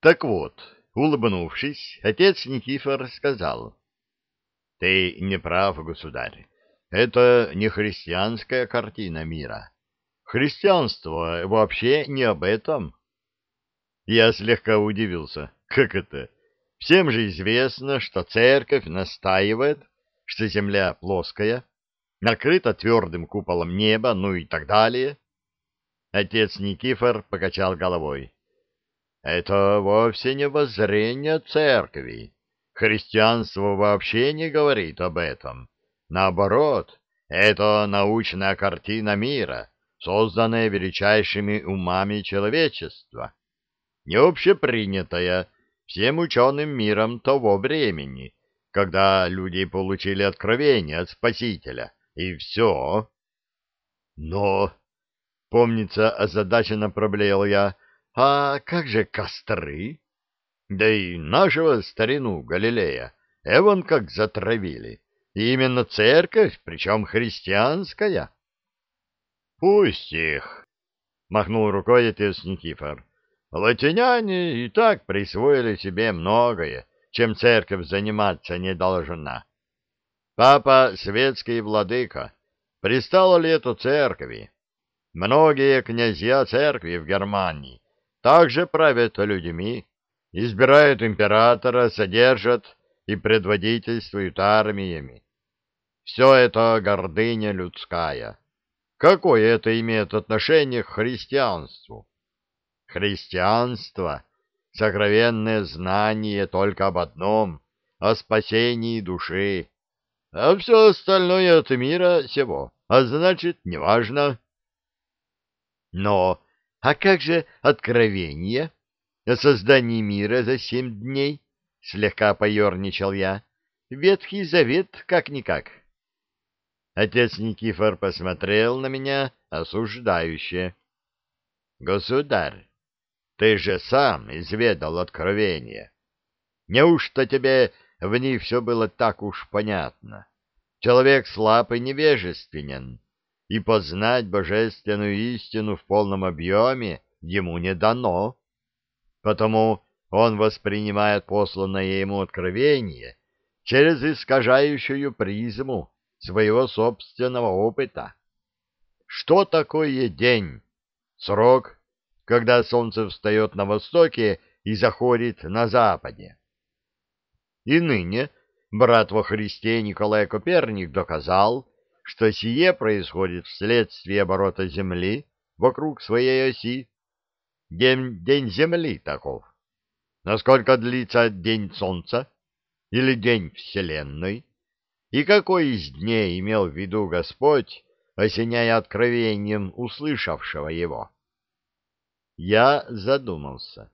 Так вот, улыбнувшись, отец Никифор сказал, «Ты не прав, государь, это не христианская картина мира. Христианство вообще не об этом». Я слегка удивился. Как это? Всем же известно, что церковь настаивает, что земля плоская, накрыта твердым куполом неба, ну и так далее. Отец Никифор покачал головой. Это вовсе не воззрение церкви. Христианство вообще не говорит об этом. Наоборот, это научная картина мира, созданная величайшими умами человечества, не общепринятая всем ученым миром того времени, когда люди получили откровение от Спасителя, и все. Но, помнится, озадаченно проблеял я, а как же костры? Да и нашего старину Галилея, Эван как затравили. И именно церковь, причем христианская. Пусть их, махнул рукой отец Никифор. Латиняне и так присвоили себе многое, чем церковь заниматься не должна. Папа светский владыка, пристало ли это церкви? Многие князья церкви в Германии также правят людьми, избирают императора, содержат и предводительствуют армиями. Все это гордыня людская. Какое это имеет отношение к христианству? Христианство — сокровенное знание только об одном — о спасении души, а все остальное от мира сего, а значит, неважно. Но, а как же откровение о создании мира за семь дней? Слегка поерничал я. Ветхий завет как-никак. Отец Никифор посмотрел на меня осуждающе. — Государь, ты же сам изведал откровение. Неужто тебе в них все было так уж понятно? Человек слаб и невежественен, и познать божественную истину в полном объеме ему не дано. Потому он воспринимает посланное ему откровение через искажающую призму своего собственного опыта. Что такое день? Срок когда солнце встает на востоке и заходит на западе. И ныне брат во Христе Николай Коперник доказал, что сие происходит вследствие оборота Земли вокруг своей оси. День, день Земли таков. Насколько длится день Солнца или день Вселенной? И какой из дней имел в виду Господь, осеняя откровением услышавшего его? Я задумался.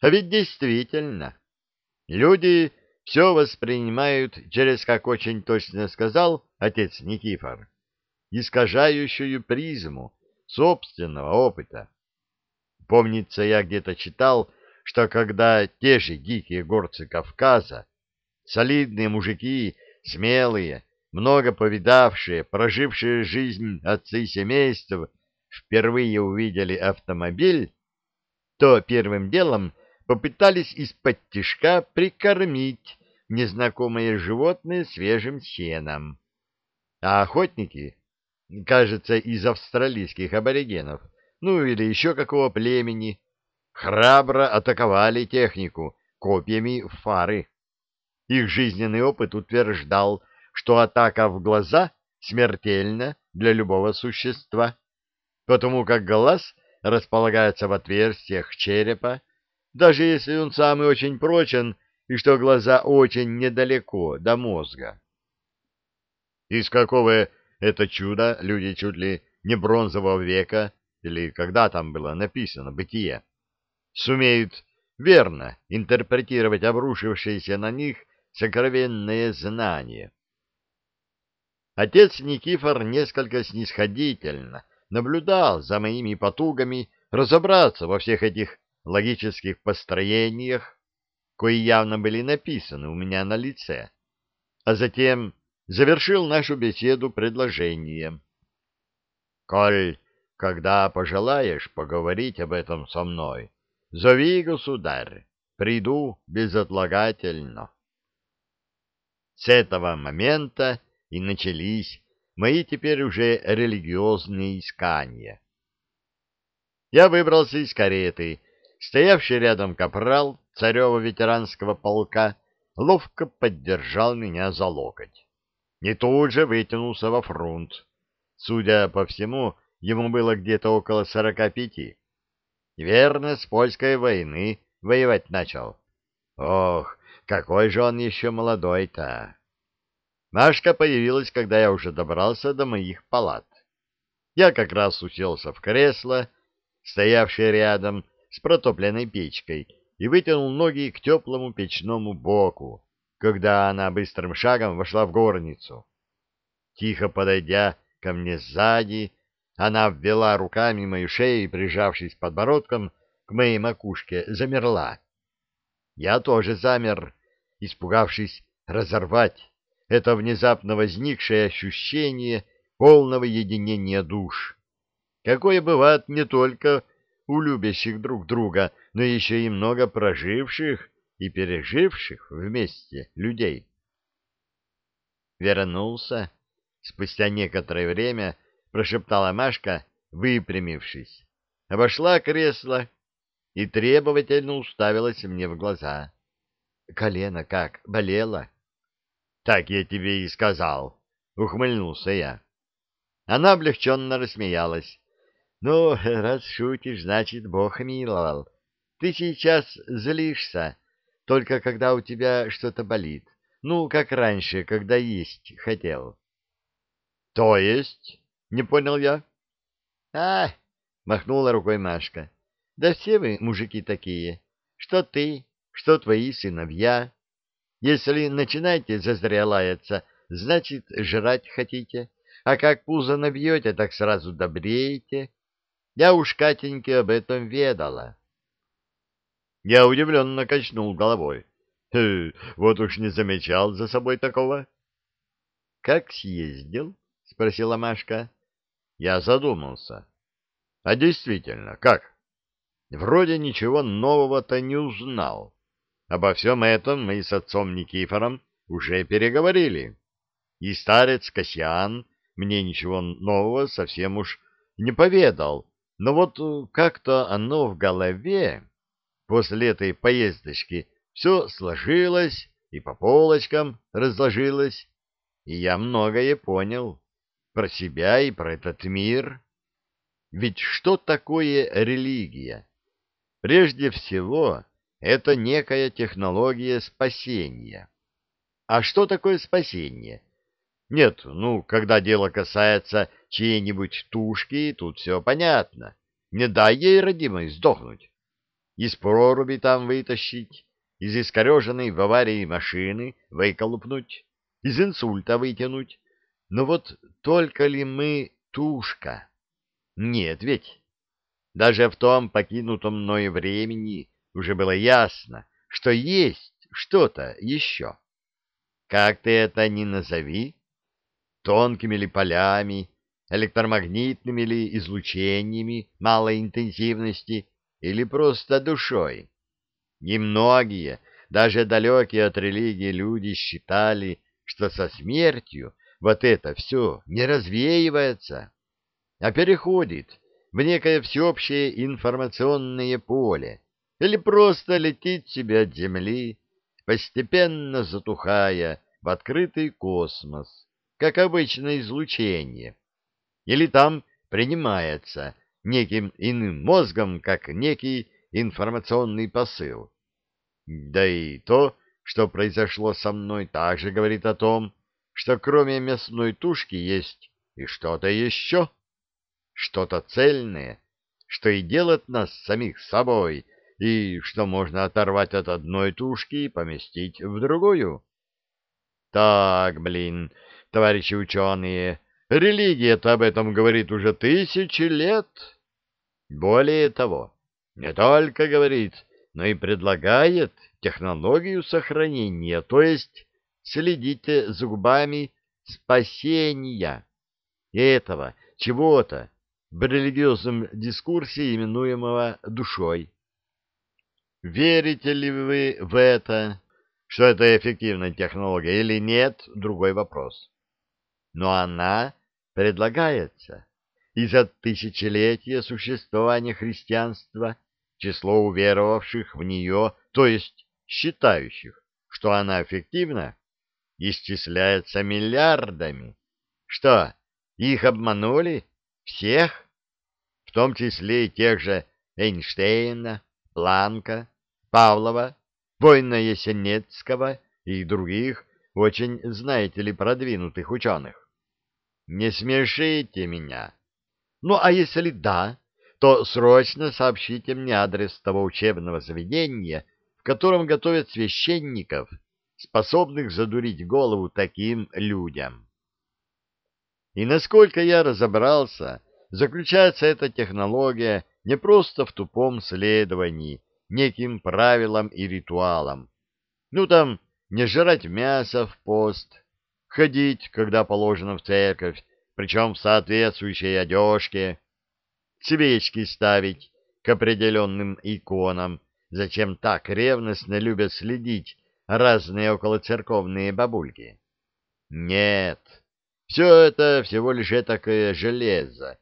А ведь действительно, люди все воспринимают через, как очень точно сказал отец Никифор, искажающую призму собственного опыта. Помнится, я где-то читал, что когда те же дикие горцы Кавказа, солидные мужики, смелые, много повидавшие, прожившие жизнь отцы семейств, впервые увидели автомобиль, то первым делом попытались из-под тишка прикормить незнакомое животное свежим сеном. А охотники, кажется, из австралийских аборигенов, ну или еще какого племени, храбро атаковали технику копьями в фары. Их жизненный опыт утверждал, что атака в глаза смертельна для любого существа потому как глаз располагается в отверстиях черепа, даже если он самый очень прочен и что глаза очень недалеко до мозга. Из какого это чудо люди чуть ли не бронзового века, или когда там было написано «бытие», сумеют верно интерпретировать обрушившиеся на них сокровенные знания. Отец Никифор несколько снисходительно наблюдал за моими потугами разобраться во всех этих логических построениях, кои явно были написаны у меня на лице, а затем завершил нашу беседу предложением. «Коль, когда пожелаешь поговорить об этом со мной, зови, государь, приду безотлагательно. С этого момента и начались мои теперь уже религиозные искания. Я выбрался из кареты. Стоявший рядом капрал царева ветеранского полка ловко поддержал меня за локоть. И тут же вытянулся во фронт. Судя по всему, ему было где-то около сорока пяти. Верно, с польской войны воевать начал. Ох, какой же он еще молодой-то! Машка появилась, когда я уже добрался до моих палат. Я как раз уселся в кресло, стоявшее рядом с протопленной печкой, и вытянул ноги к теплому печному боку, когда она быстрым шагом вошла в горницу. Тихо подойдя ко мне сзади, она ввела руками мою шею и, прижавшись подбородком к моей макушке, замерла. Я тоже замер, испугавшись разорвать это внезапно возникшее ощущение полного единения душ, какое бывает не только у любящих друг друга, но еще и много проживших и переживших вместе людей. Вернулся. Спустя некоторое время прошептала Машка, выпрямившись. Обошла кресло и требовательно уставилась мне в глаза. Колено как, болело? Так я тебе и сказал, ухмыльнулся я. Она облегченно рассмеялась. Ну, раз шутишь, значит, Бог миловал. Ты сейчас злишься, только когда у тебя что-то болит. Ну, как раньше, когда есть хотел. — То есть? — не понял я. — А, — махнула рукой Машка, — да все вы мужики такие. Что ты, что твои сыновья. Если начинаете зазря лаяться, значит, жрать хотите. А как пузо набьете, так сразу добреете. Я уж Катеньке об этом ведала. Я удивленно качнул головой. Хы, вот уж не замечал за собой такого. — Как съездил? — спросила Машка. Я задумался. — А действительно, как? Вроде ничего нового-то не узнал. Обо всем этом мы с отцом Никифором уже переговорили. И старец Касьян мне ничего нового совсем уж не поведал, но вот э, как-то оно в голове после этой поездочки все сложилось и по полочкам разложилось, и я многое понял про себя и про этот мир. Ведь что такое религия? Прежде всего, это некая технология спасения. А что такое спасение? Нет, ну, когда дело касается чьей-нибудь тушки, тут все понятно. Не дай ей, родимой, сдохнуть. Из проруби там вытащить, из искореженной в аварии машины выколупнуть, из инсульта вытянуть. Но вот только ли мы тушка? Нет ведь. Даже в том покинутом мною времени уже было ясно, что есть что-то еще. Как ты это ни назови, тонкими ли полями, электромагнитными ли излучениями малой интенсивности или просто душой. Немногие, даже далекие от религии люди считали, что со смертью вот это все не развеивается, а переходит в некое всеобщее информационное поле или просто летит себе от Земли, постепенно затухая в открытый космос как обычное излучение, или там принимается неким иным мозгом, как некий информационный посыл. Да и то, что произошло со мной, также говорит о том, что кроме мясной тушки есть и что-то еще, что-то цельное, что и делает нас самих собой, и что можно оторвать от одной тушки и поместить в другую. Так, блин, товарищи ученые, религия-то об этом говорит уже тысячи лет. Более того, не только говорит, но и предлагает технологию сохранения, то есть следите зубами спасения этого чего-то в религиозном дискурсе, именуемого душой. Верите ли вы в это, что это эффективная технология или нет, другой вопрос. Но она предлагается, и за тысячелетия существования христианства число уверовавших в нее, то есть считающих, что она эффективна, исчисляется миллиардами. Что, их обманули? Всех? В том числе и тех же Эйнштейна, Планка, Павлова, Война Есенецкого и других очень, знаете ли, продвинутых ученых. Не смешите меня. Ну, а если да, то срочно сообщите мне адрес того учебного заведения, в котором готовят священников, способных задурить голову таким людям. И насколько я разобрался, заключается эта технология не просто в тупом следовании неким правилам и ритуалам. Ну там, не жрать мясо в пост, ходить, когда положено в церковь, причем в соответствующей одежке, свечки ставить к определенным иконам, зачем так ревностно любят следить разные околоцерковные бабульки. Нет, все это всего лишь такое железо,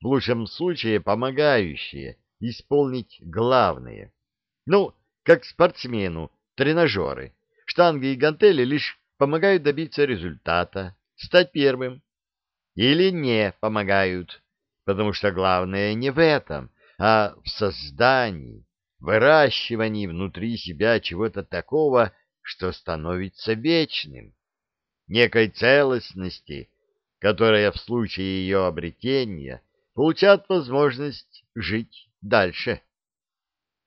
в лучшем случае помогающее исполнить главное. Ну, как спортсмену, тренажеры, штанги и гантели лишь помогают добиться результата, стать первым. Или не помогают, потому что главное не в этом, а в создании, выращивании внутри себя чего-то такого, что становится вечным, некой целостности, которая в случае ее обретения получает возможность жить дальше.